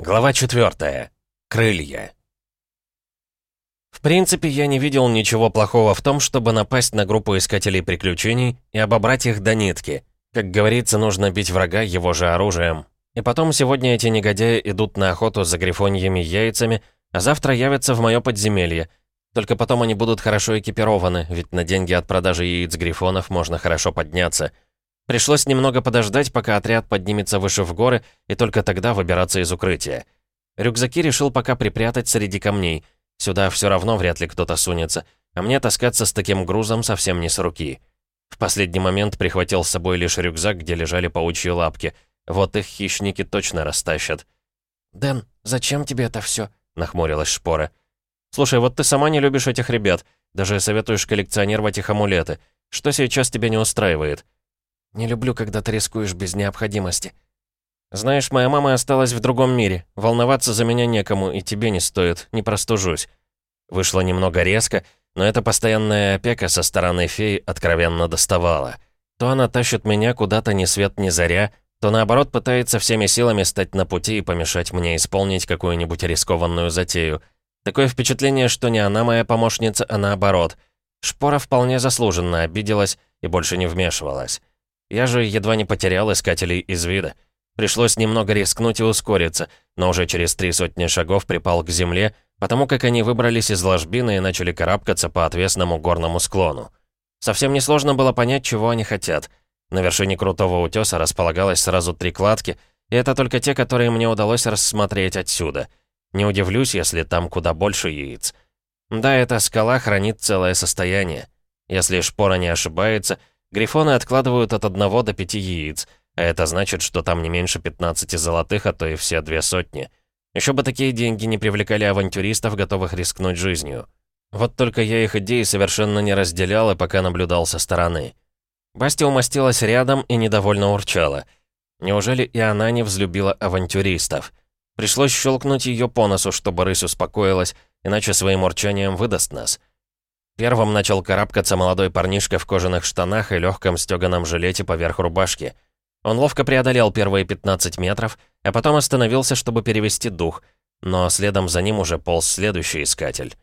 Глава 4. Крылья. В принципе, я не видел ничего плохого в том, чтобы напасть на группу искателей приключений и обобрать их до нитки. Как говорится, нужно бить врага его же оружием. И потом сегодня эти негодяи идут на охоту за грифоньими яйцами, а завтра явятся в мое подземелье. Только потом они будут хорошо экипированы, ведь на деньги от продажи яиц грифонов можно хорошо подняться — Пришлось немного подождать, пока отряд поднимется выше в горы, и только тогда выбираться из укрытия. Рюкзаки решил пока припрятать среди камней. Сюда все равно вряд ли кто-то сунется, а мне таскаться с таким грузом совсем не с руки. В последний момент прихватил с собой лишь рюкзак, где лежали паучьи лапки. Вот их хищники точно растащат. «Дэн, зачем тебе это все? нахмурилась Шпора. «Слушай, вот ты сама не любишь этих ребят. Даже советуешь коллекционировать их амулеты. Что сейчас тебя не устраивает?» Не люблю, когда ты рискуешь без необходимости. Знаешь, моя мама осталась в другом мире. Волноваться за меня некому, и тебе не стоит, не простужусь. Вышло немного резко, но эта постоянная опека со стороны феи откровенно доставала. То она тащит меня куда-то ни свет ни заря, то наоборот пытается всеми силами стать на пути и помешать мне исполнить какую-нибудь рискованную затею. Такое впечатление, что не она моя помощница, а наоборот. Шпора вполне заслуженно обиделась и больше не вмешивалась. Я же едва не потерял искателей из вида. Пришлось немного рискнуть и ускориться, но уже через три сотни шагов припал к земле, потому как они выбрались из ложбины и начали карабкаться по отвесному горному склону. Совсем несложно было понять, чего они хотят. На вершине крутого утеса располагалось сразу три кладки, и это только те, которые мне удалось рассмотреть отсюда. Не удивлюсь, если там куда больше яиц. Да, эта скала хранит целое состояние. Если шпора не ошибается, Грифоны откладывают от одного до пяти яиц, а это значит, что там не меньше 15 золотых, а то и все две сотни. Еще бы такие деньги не привлекали авантюристов, готовых рискнуть жизнью. Вот только я их идеи совершенно не разделял и пока наблюдал со стороны. Басти умостилась рядом и недовольно урчала. Неужели и она не взлюбила авантюристов? Пришлось щелкнуть ее по носу, чтобы рысь успокоилась, иначе своим урчанием выдаст нас. Первым начал карабкаться молодой парнишка в кожаных штанах и легком стеганом жилете поверх рубашки. Он ловко преодолел первые 15 метров, а потом остановился, чтобы перевести дух, но следом за ним уже полз следующий искатель.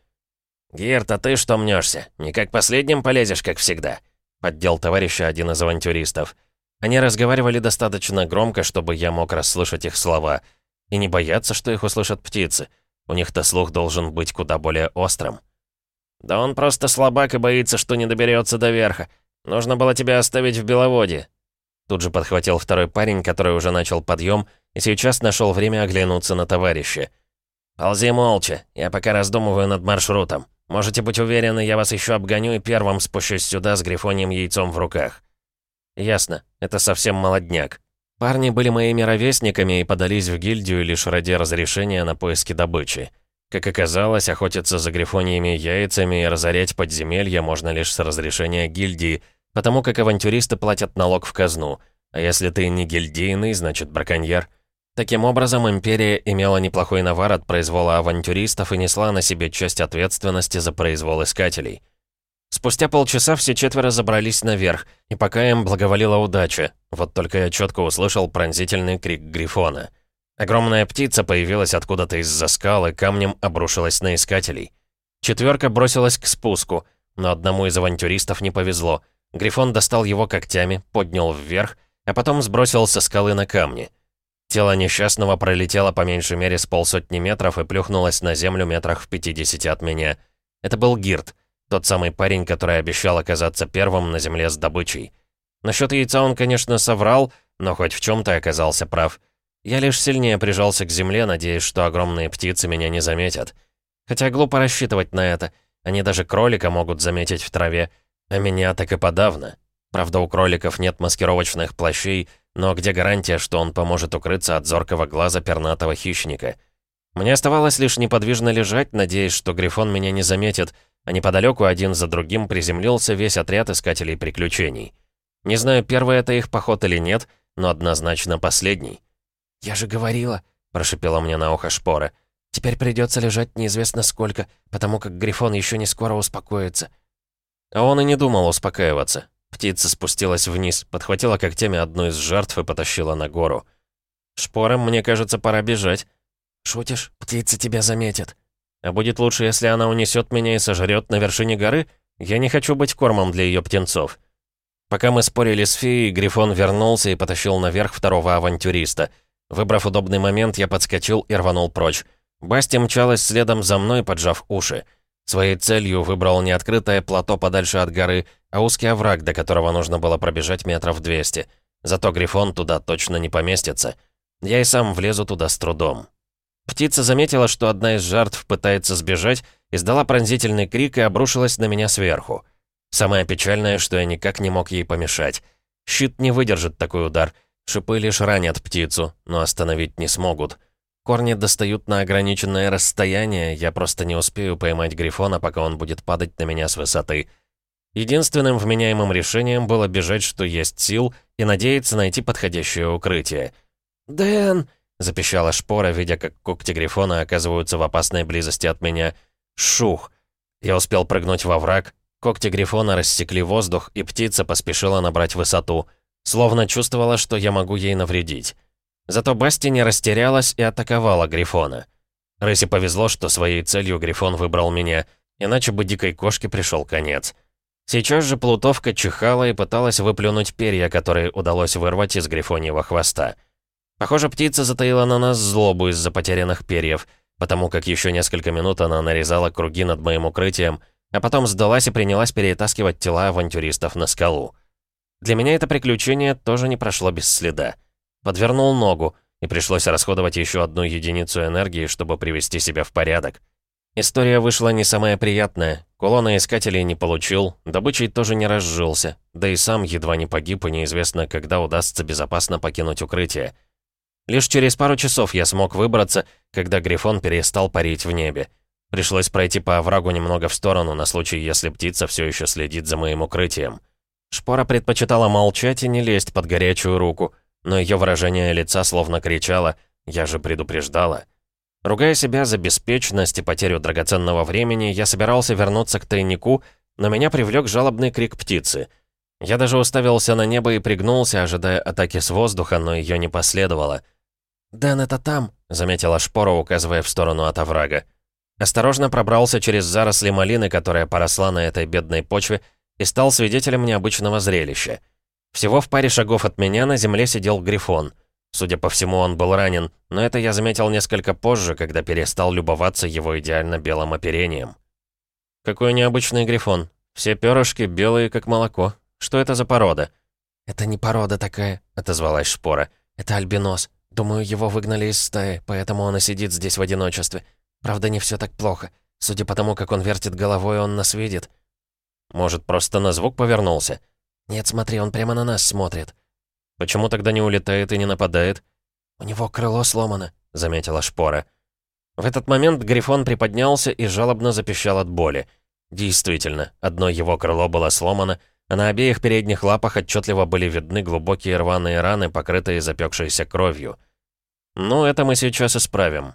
«Гирт, а ты что мнешься? Не как последним полезешь, как всегда?» — поддел товарища один из авантюристов. Они разговаривали достаточно громко, чтобы я мог расслышать их слова. И не бояться, что их услышат птицы. У них-то слух должен быть куда более острым. «Да он просто слабак и боится, что не доберется до верха. Нужно было тебя оставить в Беловодье». Тут же подхватил второй парень, который уже начал подъем, и сейчас нашел время оглянуться на товарища. «Ползи молча, я пока раздумываю над маршрутом. Можете быть уверены, я вас еще обгоню и первым спущусь сюда с грифоньим яйцом в руках». «Ясно, это совсем молодняк. Парни были моими ровесниками и подались в гильдию лишь ради разрешения на поиски добычи. Как оказалось, охотиться за грифоньими яйцами и разорять подземелья можно лишь с разрешения гильдии, потому как авантюристы платят налог в казну. А если ты не гильдийный, значит браконьер. Таким образом, Империя имела неплохой навар от произвола авантюристов и несла на себе часть ответственности за произвол искателей. Спустя полчаса все четверо забрались наверх, и пока им благоволила удача, вот только я четко услышал пронзительный крик Грифона — Огромная птица появилась откуда-то из-за скал и камнем обрушилась на искателей. Четверка бросилась к спуску, но одному из авантюристов не повезло. Грифон достал его когтями, поднял вверх, а потом сбросил со скалы на камни. Тело несчастного пролетело по меньшей мере с полсотни метров и плюхнулось на землю метрах в 50 от меня. Это был Гирт, тот самый парень, который обещал оказаться первым на земле с добычей. Насчет яйца он, конечно, соврал, но хоть в чем-то оказался прав. Я лишь сильнее прижался к земле, надеясь, что огромные птицы меня не заметят. Хотя глупо рассчитывать на это. Они даже кролика могут заметить в траве, а меня так и подавно. Правда, у кроликов нет маскировочных плащей, но где гарантия, что он поможет укрыться от зоркого глаза пернатого хищника? Мне оставалось лишь неподвижно лежать, надеясь, что Грифон меня не заметит, а неподалеку один за другим приземлился весь отряд искателей приключений. Не знаю, первый это их поход или нет, но однозначно последний. «Я же говорила», — прошипела мне на ухо шпора. «Теперь придется лежать неизвестно сколько, потому как Грифон еще не скоро успокоится». А он и не думал успокаиваться. Птица спустилась вниз, подхватила когтями одну из жертв и потащила на гору. «Шпорам, мне кажется, пора бежать». «Шутишь? Птица тебя заметит». «А будет лучше, если она унесет меня и сожрет на вершине горы? Я не хочу быть кормом для ее птенцов». Пока мы спорили с феей, Грифон вернулся и потащил наверх второго авантюриста. Выбрав удобный момент, я подскочил и рванул прочь. Басти мчалась следом за мной, поджав уши. Своей целью выбрал не открытое плато подальше от горы, а узкий овраг, до которого нужно было пробежать метров 200. Зато Грифон туда точно не поместится. Я и сам влезу туда с трудом. Птица заметила, что одна из жертв пытается сбежать, издала пронзительный крик и обрушилась на меня сверху. Самое печальное, что я никак не мог ей помешать. Щит не выдержит такой удар. Шипы лишь ранят птицу, но остановить не смогут. Корни достают на ограниченное расстояние, я просто не успею поймать Грифона, пока он будет падать на меня с высоты. Единственным вменяемым решением было бежать, что есть сил, и надеяться найти подходящее укрытие. «Дэн!» — запищала шпора, видя, как когти Грифона оказываются в опасной близости от меня. «Шух!» Я успел прыгнуть во враг, когти Грифона рассекли воздух, и птица поспешила набрать высоту. Словно чувствовала, что я могу ей навредить. Зато Басти не растерялась и атаковала Грифона. Рысе повезло, что своей целью Грифон выбрал меня, иначе бы дикой кошке пришел конец. Сейчас же плутовка чихала и пыталась выплюнуть перья, которые удалось вырвать из грифоньего хвоста. Похоже, птица затаила на нас злобу из-за потерянных перьев, потому как еще несколько минут она нарезала круги над моим укрытием, а потом сдалась и принялась перетаскивать тела авантюристов на скалу. Для меня это приключение тоже не прошло без следа. Подвернул ногу, и пришлось расходовать еще одну единицу энергии, чтобы привести себя в порядок. История вышла не самая приятная. Кулона искателей не получил, добычей тоже не разжился, да и сам едва не погиб, и неизвестно, когда удастся безопасно покинуть укрытие. Лишь через пару часов я смог выбраться, когда Грифон перестал парить в небе. Пришлось пройти по оврагу немного в сторону, на случай, если птица все еще следит за моим укрытием. Шпора предпочитала молчать и не лезть под горячую руку — но ее выражение лица словно кричало «Я же предупреждала». Ругая себя за беспечность и потерю драгоценного времени, я собирался вернуться к тайнику, но меня привлек жалобный крик птицы. Я даже уставился на небо и пригнулся, ожидая атаки с воздуха, но ее не последовало. «Дэн, это там», — заметила Шпора, указывая в сторону от оврага. Осторожно пробрался через заросли малины, которая поросла на этой бедной почве, и стал свидетелем необычного зрелища — всего в паре шагов от меня на земле сидел Грифон. Судя по всему, он был ранен, но это я заметил несколько позже, когда перестал любоваться его идеально белым оперением. «Какой необычный Грифон. Все перышки белые, как молоко. Что это за порода?» «Это не порода такая», — отозвалась Шпора. «Это альбинос. Думаю, его выгнали из стаи, поэтому он и сидит здесь в одиночестве. Правда, не все так плохо. Судя по тому, как он вертит головой, он нас видит». «Может, просто на звук повернулся?» «Нет, смотри, он прямо на нас смотрит». «Почему тогда не улетает и не нападает?» «У него крыло сломано», — заметила Шпора. В этот момент Грифон приподнялся и жалобно запищал от боли. Действительно, одно его крыло было сломано, а на обеих передних лапах отчетливо были видны глубокие рваные раны, покрытые запекшейся кровью. «Ну, это мы сейчас исправим».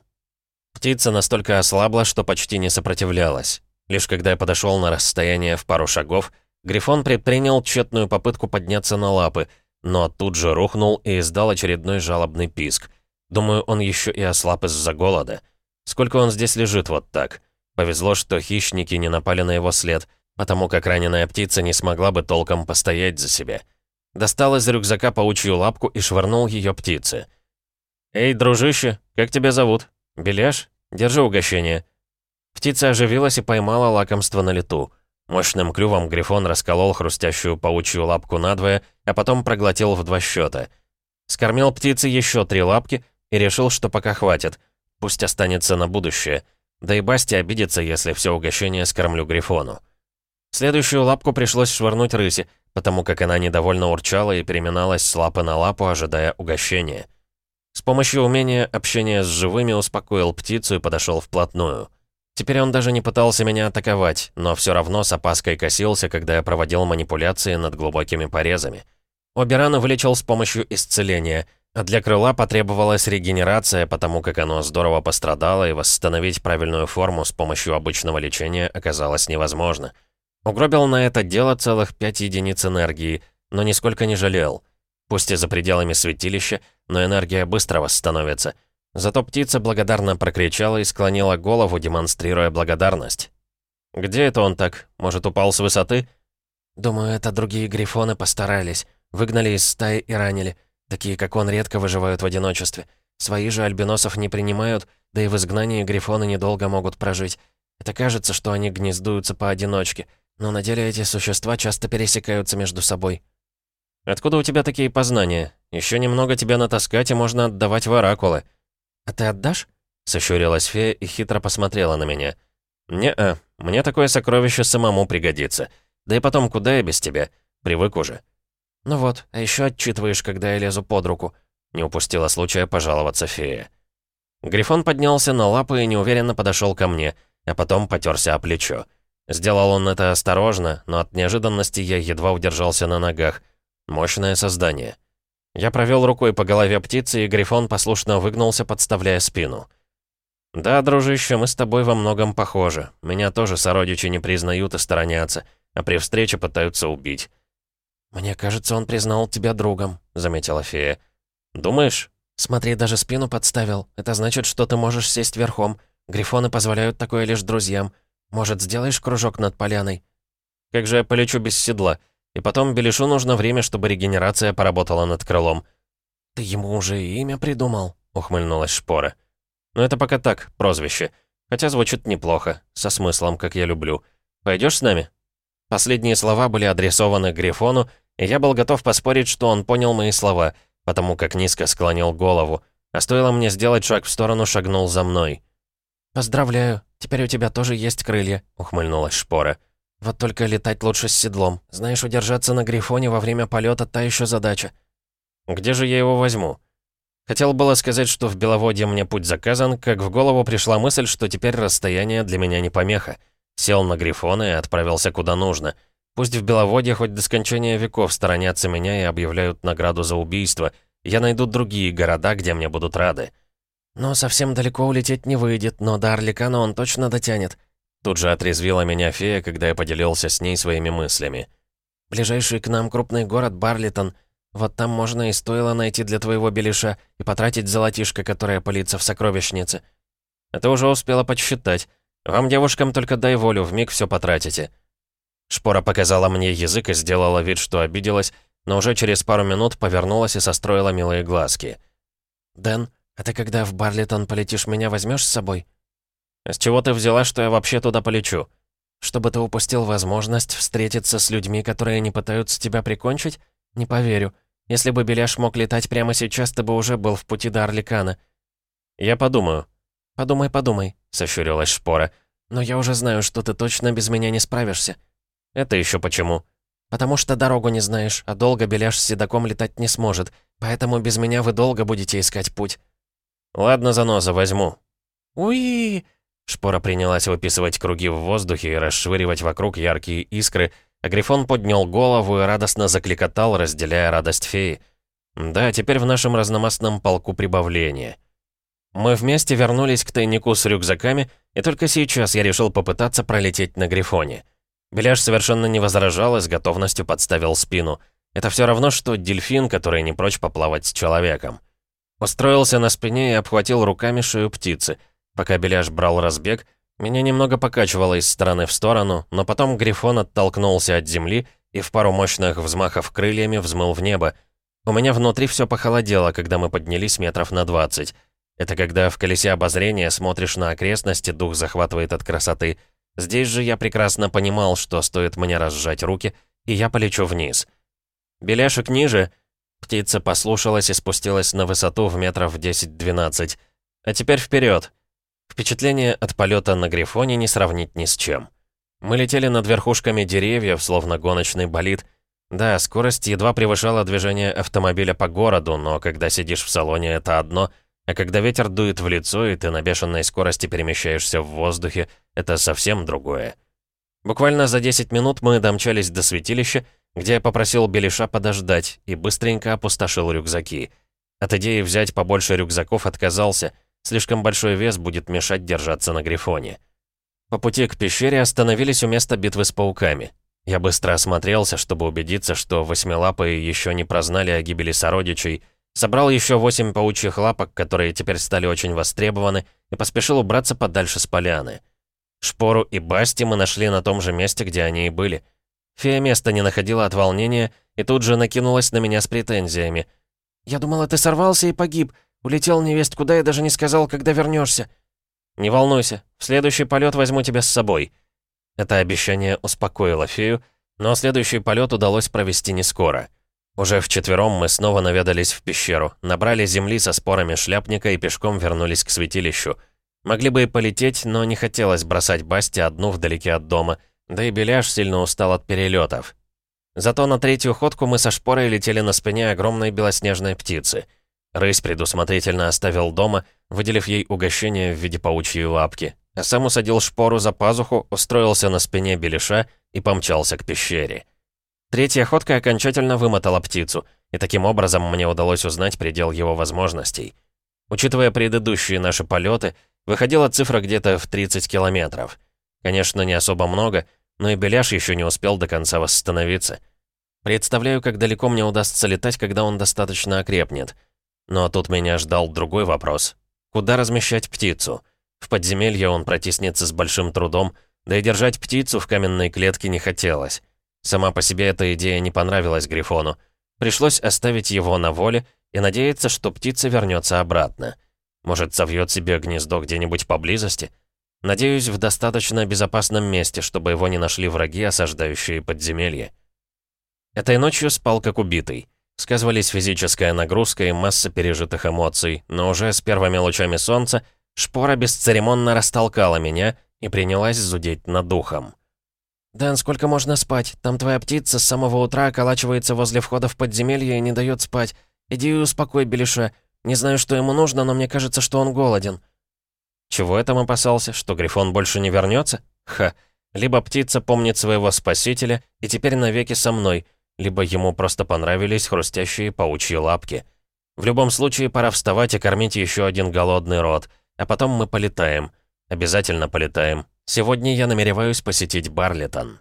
Птица настолько ослабла, что почти не сопротивлялась. Лишь когда я подошел на расстояние в пару шагов, Грифон предпринял тщетную попытку подняться на лапы, но тут же рухнул и издал очередной жалобный писк. Думаю, он еще и ослаб из-за голода. Сколько он здесь лежит вот так? Повезло, что хищники не напали на его след, потому как раненая птица не смогла бы толком постоять за себя. Достал из рюкзака паучью лапку и швырнул ее птице. «Эй, дружище, как тебя зовут? Беляш? Держи угощение». Птица оживилась и поймала лакомство на лету. Мощным клювом Грифон расколол хрустящую паучью лапку надвое, а потом проглотил в два счета. Скормил птице еще три лапки и решил, что пока хватит. Пусть останется на будущее. Да и Басти обидится, если все угощение скормлю Грифону. Следующую лапку пришлось швырнуть рыси, потому как она недовольно урчала и переминалась с лапы на лапу, ожидая угощения. С помощью умения общения с живыми успокоил птицу и подошел вплотную. Теперь он даже не пытался меня атаковать, но все равно с опаской косился, когда я проводил манипуляции над глубокими порезами. Обе раны вылечил с помощью исцеления, а для крыла потребовалась регенерация, потому как оно здорово пострадало, и восстановить правильную форму с помощью обычного лечения оказалось невозможно. Угробил на это дело целых пять единиц энергии, но нисколько не жалел. Пусть и за пределами святилища, но энергия быстро восстановится — Зато птица благодарно прокричала и склонила голову, демонстрируя благодарность. «Где это он так? Может, упал с высоты?» «Думаю, это другие грифоны постарались. Выгнали из стаи и ранили. Такие, как он, редко выживают в одиночестве. Свои же альбиносов не принимают, да и в изгнании грифоны недолго могут прожить. Это кажется, что они гнездуются поодиночке, но на деле эти существа часто пересекаются между собой». «Откуда у тебя такие познания? Еще немного тебя натаскать, и можно отдавать в оракулы». «А ты отдашь?» — сощурилась фея и хитро посмотрела на меня. «Не-а, мне такое сокровище самому пригодится. Да и потом, куда я без тебя? Привык уже». «Ну вот, а еще отчитываешь, когда я лезу под руку». Не упустила случая пожаловаться фея. Грифон поднялся на лапы и неуверенно подошел ко мне, а потом потерся о плечо. Сделал он это осторожно, но от неожиданности я едва удержался на ногах. Мощное создание. Я провел рукой по голове птицы, и Грифон послушно выгнулся, подставляя спину. «Да, дружище, мы с тобой во многом похожи. Меня тоже сородичи не признают и сторонятся, а при встрече пытаются убить». «Мне кажется, он признал тебя другом», — заметила фея. «Думаешь?» «Смотри, даже спину подставил. Это значит, что ты можешь сесть верхом. Грифоны позволяют такое лишь друзьям. Может, сделаешь кружок над поляной?» «Как же я полечу без седла? И потом Белишу нужно время, чтобы регенерация поработала над крылом». «Ты ему уже имя придумал?» — ухмыльнулась Шпора. «Но это пока так, прозвище. Хотя звучит неплохо, со смыслом, как я люблю. Пойдешь с нами?» Последние слова были адресованы Грифону, и я был готов поспорить, что он понял мои слова, потому как низко склонил голову. А стоило мне сделать шаг в сторону, шагнул за мной. «Поздравляю, теперь у тебя тоже есть крылья», — ухмыльнулась Шпора. «Вот только летать лучше с седлом. Знаешь, удержаться на Грифоне во время полета та еще задача». «Где же я его возьму?» Хотел было сказать, что в Беловодье мне путь заказан, как в голову пришла мысль, что теперь расстояние для меня не помеха. Сел на Грифона и отправился куда нужно — Пусть в Беловодье хоть до скончания веков сторонятся меня и объявляют награду за убийство. Я найду другие города, где мне будут рады. Но совсем далеко улететь не выйдет, но до Орликана он точно дотянет. Тут же отрезвила меня фея, когда я поделился с ней своими мыслями. Ближайший к нам крупный город Барлитон. Вот там можно и стоило найти для твоего белиша и потратить золотишко, которое пылится в сокровищнице. Это уже успела подсчитать. Вам, девушкам, только дай волю, вмиг все потратите. Шпора показала мне язык и сделала вид, что обиделась, но уже через пару минут повернулась и состроила милые глазки. «Дэн, а ты когда в Барлитон полетишь, меня возьмешь с собой?» «С чего ты взяла, что я вообще туда полечу?» «Чтобы ты упустил возможность встретиться с людьми, которые не пытаются тебя прикончить? Не поверю. Если бы Беляш мог летать прямо сейчас, ты бы уже был в пути до Орликана». «Я подумаю». «Подумай, подумай», — сощурилась Шпора. «Но я уже знаю, что ты точно без меня не справишься». «Это еще почему?» «Потому что дорогу не знаешь, а долго Беляш с седаком летать не сможет, поэтому без меня вы долго будете искать путь». «Ладно, заноза, возьму». «Уи!» Шпора принялась выписывать круги в воздухе и расшвыривать вокруг яркие искры, а Грифон поднял голову и радостно закликотал, разделяя радость феи. «Да, теперь в нашем разномастном полку прибавление». Мы вместе вернулись к тайнику с рюкзаками, и только сейчас я решил попытаться пролететь на Грифоне. Беляш совершенно не возражал и с готовностью подставил спину. Это все равно, что дельфин, который не прочь поплавать с человеком. Устроился на спине и обхватил руками шею птицы. Пока Беляш брал разбег, меня немного покачивало из стороны в сторону, но потом Грифон оттолкнулся от земли и в пару мощных взмахов крыльями взмыл в небо. У меня внутри все похолодело, когда мы поднялись метров на 20. Это когда в колесе обозрения смотришь на окрестности, дух захватывает от красоты — Здесь же я прекрасно понимал, что стоит мне разжать руки, и я полечу вниз. «Беляшек ниже!» Птица послушалась и спустилась на высоту в метров 10-12. «А теперь вперед!» Впечатление от полета на Грифоне не сравнить ни с чем. Мы летели над верхушками деревьев, словно гоночный болид. Да, скорость едва превышала движение автомобиля по городу, но когда сидишь в салоне, это одно, а когда ветер дует в лицо, и ты на бешеной скорости перемещаешься в воздухе, это совсем другое. Буквально за 10 минут мы домчались до святилища, где я попросил Белиша подождать и быстренько опустошил рюкзаки. От идеи взять побольше рюкзаков отказался, слишком большой вес будет мешать держаться на Грифоне. По пути к пещере остановились у места битвы с пауками. Я быстро осмотрелся, чтобы убедиться, что восьмилапые еще не прознали о гибели сородичей, Собрал еще восемь паучьих лапок, которые теперь стали очень востребованы, и поспешил убраться подальше с поляны. Шпору и Басти мы нашли на том же месте, где они и были. Фея места не находила от волнения и тут же накинулась на меня с претензиями. «Я думала, ты сорвался и погиб. Улетел невесть куда и даже не сказал, когда вернешься. «Не волнуйся, в следующий полет возьму тебя с собой». Это обещание успокоило фею, но следующий полет удалось провести не скоро. Уже вчетвером мы снова наведались в пещеру, набрали земли со спорами шляпника и пешком вернулись к святилищу. Могли бы и полететь, но не хотелось бросать Басти одну вдалеке от дома, да и Беляш сильно устал от перелетов. Зато на третью ходку мы со шпорой летели на спине огромной белоснежной птицы — Рысь предусмотрительно оставил дома, выделив ей угощение в виде паучьей лапки, а сам усадил шпору за пазуху, устроился на спине беляша и помчался к пещере. Третья ходка окончательно вымотала птицу, и таким образом мне удалось узнать предел его возможностей. Учитывая предыдущие наши полеты, выходила цифра где-то в 30 километров. Конечно, не особо много, но и Беляш еще не успел до конца восстановиться. Представляю, как далеко мне удастся летать, когда он достаточно окрепнет — но тут меня ждал другой вопрос. Куда размещать птицу? В подземелье он протиснется с большим трудом, да и держать птицу в каменной клетке не хотелось. Сама по себе эта идея не понравилась Грифону. Пришлось оставить его на воле и надеяться, что птица вернется обратно. Может, совьет себе гнездо где-нибудь поблизости? Надеюсь, в достаточно безопасном месте, чтобы его не нашли враги, осаждающие подземелье. Этой ночью спал как убитый. Сказывались физическая нагрузка и масса пережитых эмоций, но уже с первыми лучами солнца шпора бесцеремонно растолкала меня и принялась зудеть над духом. «Дэн, сколько можно спать? Там твоя птица с самого утра околачивается возле входа в подземелье и не дает спать. Иди и успокой Белиша. Не знаю, что ему нужно, но мне кажется, что он голоден». Чего я там опасался? Что Грифон больше не вернется? Ха. Либо птица помнит своего спасителя и теперь навеки со мной — либо ему просто понравились хрустящие паучьи лапки. В любом случае, пора вставать и кормить еще один голодный рот, а потом мы полетаем. Обязательно полетаем. Сегодня я намереваюсь посетить Барлитон.